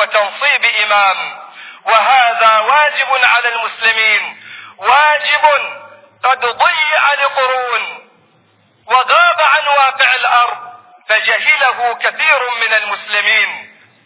وتنصيب إمام وهذا واجب على المسلمين واجب قد ضيع لقرون وغاب عن واقع الأرض فجهله كثير من المسلمين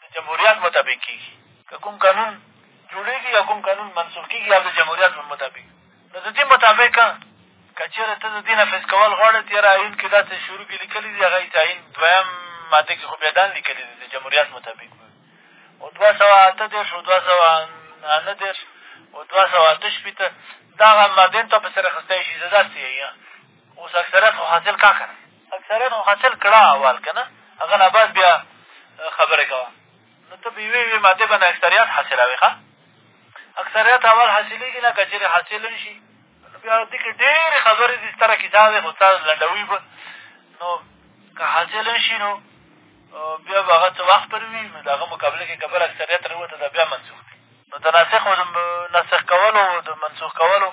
د جمهوریت مطابق کېږي که کوم قانون جوړېږي یا کوم قانون منسوخ کېږي یا د جمهوریت مطابق نو د دې مطابق که چېرې ته د دې نفظ کول غواړې تېره ایین کښې داسې شروع کښې لیکلي دي هغه ایین دویم ماده کښې خو بیا دا لیکلي دي د جمهوریت مطابق او دوه سوه اته دېرش او دوه سوه نهه دېرش او دوه سوه اته شپېته دغه مادې هم ته په سر اخیستی شي زه داسې یې اوس اکثریت خو حاصل کا که نه اکثرا خو حاصل کړه اول که نه هغه نه بعد بیا خبرې کوه نو ته په یوې یوې مادې باندې اکثریت حاصلوې ښه اکثریت اول حاصلېږي نه که چېرې حاصل نه شي نو بیا دې کښې ډېرې خبرې دي ستره کتاب دی خو تا لنډوي به نو که حاصل نه شي نو بیا به هغه څه وخت پر وي نو د هغه مقابله کښې که بل اکثریت راووته دا بیا منسوخ دی نو د ناسخ ناسخ کولو د منسوخ کولو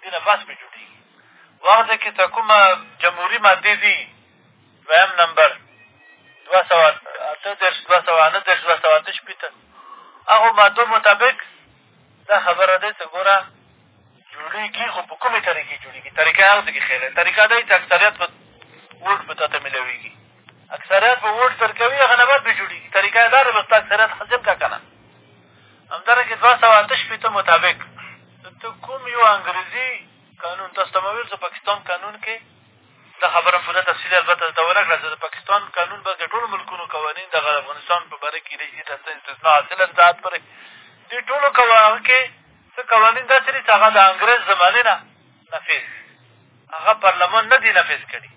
دې نه پس پرې جوړېږي وخت دی که ته کومه جمهوري مادې دي دویم نمبر دوه سوه اته دېرش دوه سوه نهه دېرش دوه سوه اته شپېته هغو مادو مطابق دا خبره دی ته ګوره جوړېږي خو په کومې طریقې جوړېږي طریقه هغه ځای کښې ښیلی طریقه دا چې اکثریت په ووټ په تا ته میلاوېږي اکثریت په ووټ درکوي هغه نه بعد پرې جوړېږي طریقه یې دا ده بس ته اکثریت حاصل کړه که نه همدارنګې دوه سوه اته شپېته مطابق د کوم یو انګریزي قانون تاسو ته مې ویل زه پاکستان قانون کې دا خبره پوره تفصیل البته درته ونه کړه چې د پاکستان قانون به د ټولو ملکونو قوانین دغه د افغانستان په باره کښې دی چې داسې استثنا حاصله ساعت پورې دې ټولو هغه کښې څه قوانین داسې دي چې هغه د انګرېز زمانې نه نفظ هغه پارلمان نه دي نفظ کړي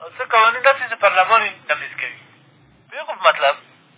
او څه قوانین داسې چې پارلمان یې نفظ کوي پوهېږو مطلب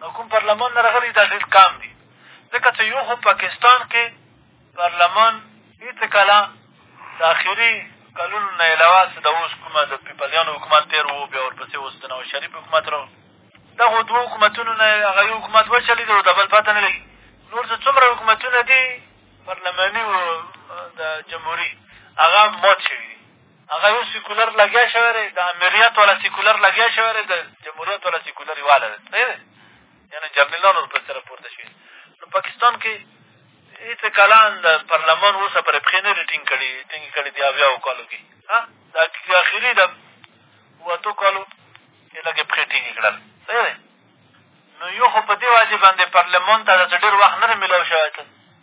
نو کوم پارلمان نه راغلی دا ډېر کم دي ځکه چې یو خو پاکستان کې پارلمان هېڅ کله د اخري کلونو نه علاوه چې د اوس کومه د پیپلیانو حکومت تېر و بیا ورپسې اوس د نواز شریف حکومت را دغو دوو حکومتونو نه هغه یو حکومت وچلېد او د بل پته نه لګي نور چې څومره حکومتونه دي پارلماني و د جمهوري هغه مات شوي دي هغه یو سیکولر لګیا شوی دی د امریت والا سیکولر لګیا شوی دی د جمهوریت والا سیکولر والا دی صحیح دی یعنې جرنیلان ورپسې سره پورته شوي نو پاکستان کې هېڅ کلان د پارلمان اوسه پرې پښې نه دي ټینګ کړي ټینګې کړي دي اویاو کالو کې د اخري د وتو کالو یې لږې پښې ټینګې کړل صحیح دی نو یو خو په دې واجب باندې پارلمان ته داسې ډېر وخت نه دی میلاو شوی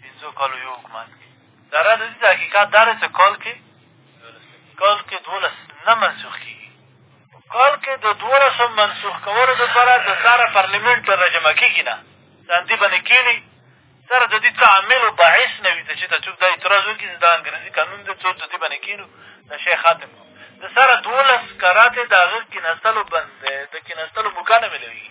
پېنځو کالو یو حکومت کښې داره د دې حقیقت دا دی چې کال کښې کال کښې دولس نه منسوخ کېږي په کال کښې د دولسو منسوخ کولو دپاره د ساره پارلیمنټ ته راجمع کېږي نه ساندي باندې کېني سره د دې څه عامل و باعث نه وي ته چې ته څوک دا اعتراض وکړي چې دا انګرېزي قانون دی څوک د دې باندې کېنو دا شی ختم کړو د سره دولس کراتې د هغه کېناستلو بند دی د کېناستلو موقع نه مېلوېږي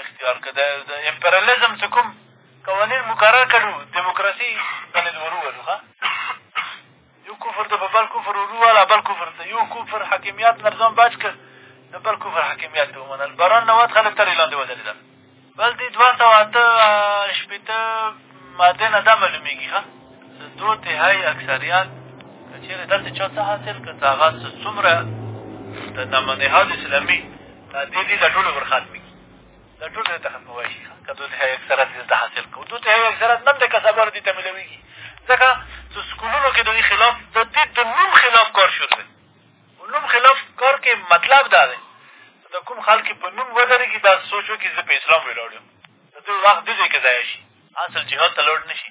اختیار کړه د امپریالیزم چې کوم قوانین مقرر کړو دیموکراسي باندې د ورو ولو ښه یو کفر ته په بل کفر ورو والا بل کفر ته یو کفر حاکمیت نه ځان بچ کړ د بل کفر حاکمیت یې ومنل باران نواد خلک ترې لاندې ودرېدل بل دې دوه سوه اته شپېته مادې نه دا معلومېږي ښه دو تهایي اکثریت که چېرې دلته چا څه حاصل کړه څه هغه څومره د نمنهاد اسلامي دې دې د ټولو ورخاتمې کړي دا ټول دلته ختموی شي که دوی ته اکثرت دلته حاصل کړو دوی ته اکثرت نه هم د کسبانو دې ته ملوېږي ځکه چې سکولونو کښې د دوی خلاف د دې د نوم خلاف کار شروع دی نوم خلاف کار کې مطلب دا دی د کوم خال کې په نوم ودرېږي دا سوچ وکړي زه په اسلام ولاړ یم د دوی وخت دې ځای کښې ضایع شي اصل جهاد ته لوړ نه شي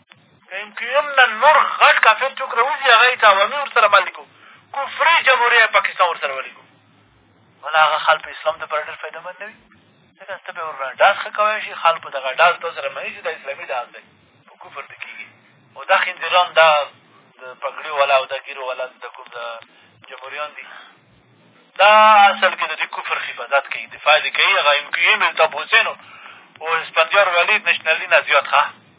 که ایم کیو ایم نه نور غټ کافر څوک راوځي هغه یې عوامي ورسره مل کړو کفري جمهوریه پاکستان ورسره ولي کړو ولا هغه خال په اسلام دپاره ډېر فایده مند نه وي ځکه ته به ورباندې ډاز ښه کوی شي خال په دغه ډاز تا سره مني چې دا اسلامي ډاز دی په کفر ته کېږي او دا خندران دا د پګړیو والا او دا ګیرو والا د کوم د جمهوریان دي دا اصل کښې د دې کفر حفاظت کوي دفاع دې کوي هغه ایم کیو ایم الطاف حسین او اسفندیار ولید نشنلي نه زیات ښه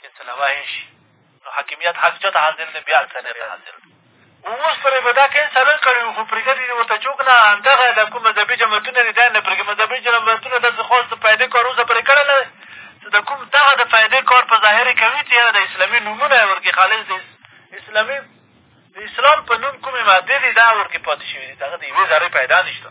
که څه له وحې شي نو حاکمیت حق چا ته حاضر دی بیا ته نه حاضر دی اوس پرې به دا کین څلور کړي وو خو پرېږده دي ورته چوک نه همدغه دا کوم مذهبي جماعتونه دي دا نه پرېږدي مذهبي جماعتونه داسې خاص د فایدې کار اوسه پرې کړی نه دی د کوم دغه د فایدې کار په ظاهر یې کوي چې یاره د اسلامي نومونه یې ورکړي خالص د اسلامي د اسلام په نوم کومې مادې دي دا ورکې پاتې شوي دي هغه د یوې ذرې پیدا نه شته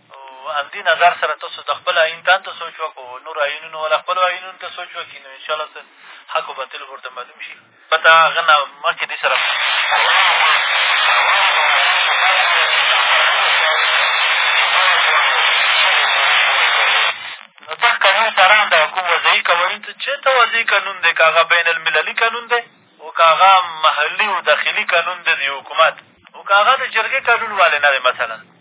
همدې نظر سره تاسو د خپل آیین تن ته سوچ وکړو نورو آیینونو والا خپلو آیینونو ته سوچ وکړي نو انشاءالله څه حق و باطل به ورته معلوم شي پته هغه نه مخکې دې سره نو دغه قانون سره همدغه کوم وضعي قوانین ته چېرته وضعي قانون دی که هغه بین المللي قانون دی او که هغه محلي او داخلي قانون دی د حکومت او که هغه د جرګې قانون والې نه دی مثلا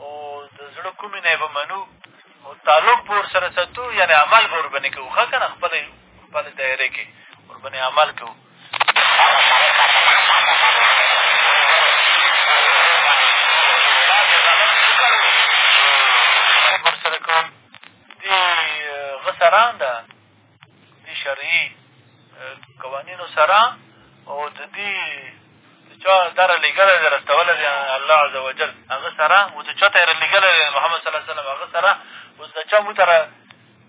او د زړه کومې نه یې به منو او تعلق به ورسره ساتو یعنې عمل به ورباندې کوو ښه که نه خپلې خپلې دایرې کې ورباندې عمل کوو ورسره کوم دې غسران ده دې شرعي قوانینو سره او د دې چا دا را لېږلی دی رستولی دی الله عز وجل هغه سره اوس چا ته یې را لېږلی دی محمد صلی الله وسلم هغه سره اوس د چا موږ ته را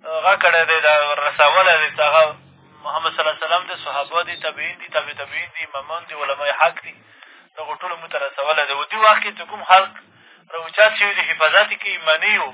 هغه کړی دی دا رسولی دی هغه محمد صلی الله وسلم دی صحابه دي تبعین دي تبع تبعین دي امامان دي علمای حق دي دغو ټولو موږ ته رسولی دی او دې وخت کښې چې کوم خلق راوچات شوي دي حفاظت یې کوي مني یو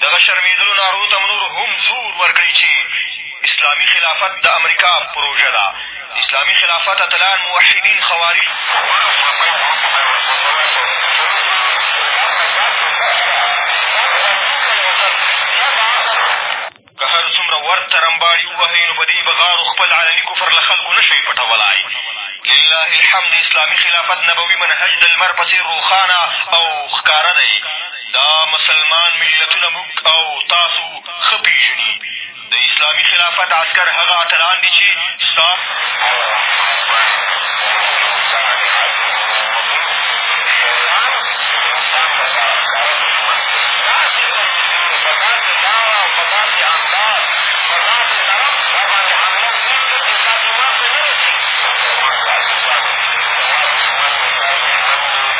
دغه شرمېدلو نارو ته نور هم زور ورکړئ چې اسلامي خلافت د امریکا پروژه ده اسلامي خلافت اتلان موحدین خوارج که هر څومره ورته رمباړي ووهئ نو په دې بغارو خپل علني کفر له خلکو نه شئ پټولای لله الحمد اسلامي خلافت نبوي منهج د لمر په څېر روښانه او ښکاره دی دا مسلمان ملتونه موږ او تاسو ښه پېژني. د اسلامي خلافت عسکر هغه اتلان دي چې ستا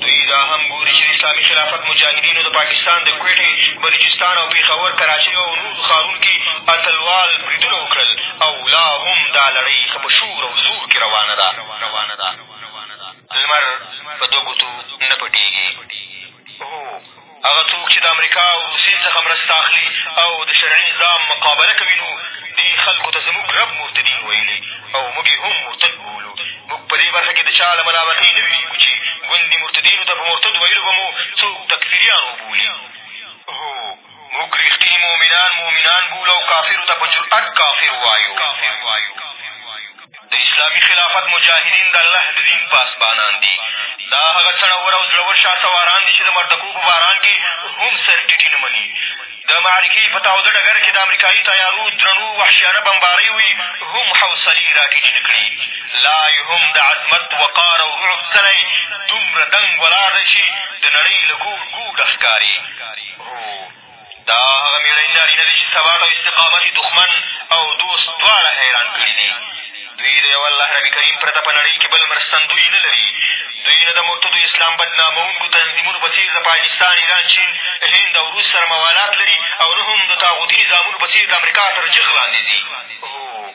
دوی دا هم ګوري چې د اسلامي خلافت مجاهدینو د پاکستان د کوېټې، بلوچستان او پېښور، کراچۍ او نورو ښارونو کې اتلوال بریدونه وکړل او لا هم دا لړۍ ښه په شور او زور کې روانه ده. لمر په دوه ګوتو نه پټېږي. هو! هغه څوک چې د امریکا او روسیې څخه مرسته اخلي او د شرعي نظام مقابله کوي نو دې خلکو ته زموږ رب مرتدین ویلي او موږ یې هم مرتد بولو موږ په دې برخه کښې د چا له ملامتۍ نه وېرېږو چې ګوندې مرتدینو ته په مرتد ویلو به مو څوک تکفیریان وبولي هو موږ رښتیني مؤمنان مؤمنان بولو او کافرو ته په جرأت کافر وایو د اسلامي خلافت مجاهدین د الله د دین پاسبانان دي. دا هغه څڼور او زړور شهسواران دي چې د مردکو په باران کې هم سر ټیټي نه مني. د معرکې په تاوده ډګر کې د امریکایي طیارو درنو وحشیانه بمباریو یې هم حوصلې را ټیټې نه کړي. لا یې هم د عظمت، وقار او رعب څلی دومره دنګ ولاړ دی چې د نړۍ له ګوډ ګوډه ښکاري. هو! دا هغه مېړني نارینه دي چې ثبات او استقامت یې دښمن او دوست دواړه حیران کړي دي دوی د یوه الله رب کریم پرته په نړۍ کښې بل مرستندوی نه لري دوی نه د مرتدو اسلام بدناموونکو تنظیمونو په څېر د پاکستان ایران چین هند او روس سره موالات لري او نه هم د طاغوتي نظامونو په څېر د امریکا تر جغ لاندې ځي هو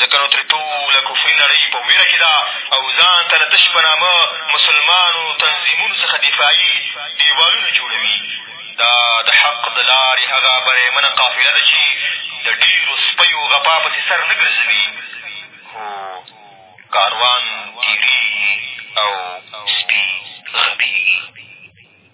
ځکه نو ترې ټوله کفري نړۍ په وېره کې ده او ځان ته له تش په نامه مسلمانو تنظیمونو څخه دفاعي دېوالونه جوړوي. دا د حق د لارې هغه بریمنه قافله ده چې د ډېرو سپیو غپا پسې سر نه ګرځوي، خو کاروان تېرېږي او سپي غپېږي.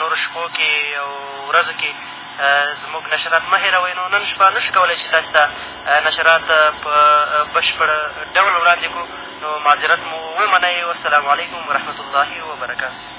نورو شپو کې او ورځو کې زموږ نشرات مه هېروئ نو نن شپه نه شو کولی چې تاسو ته نشرات په بشپړ ډول وړاندې کړو نو معذرت مو ومنئ والسلام علیکم ورحمة الله وبرکاته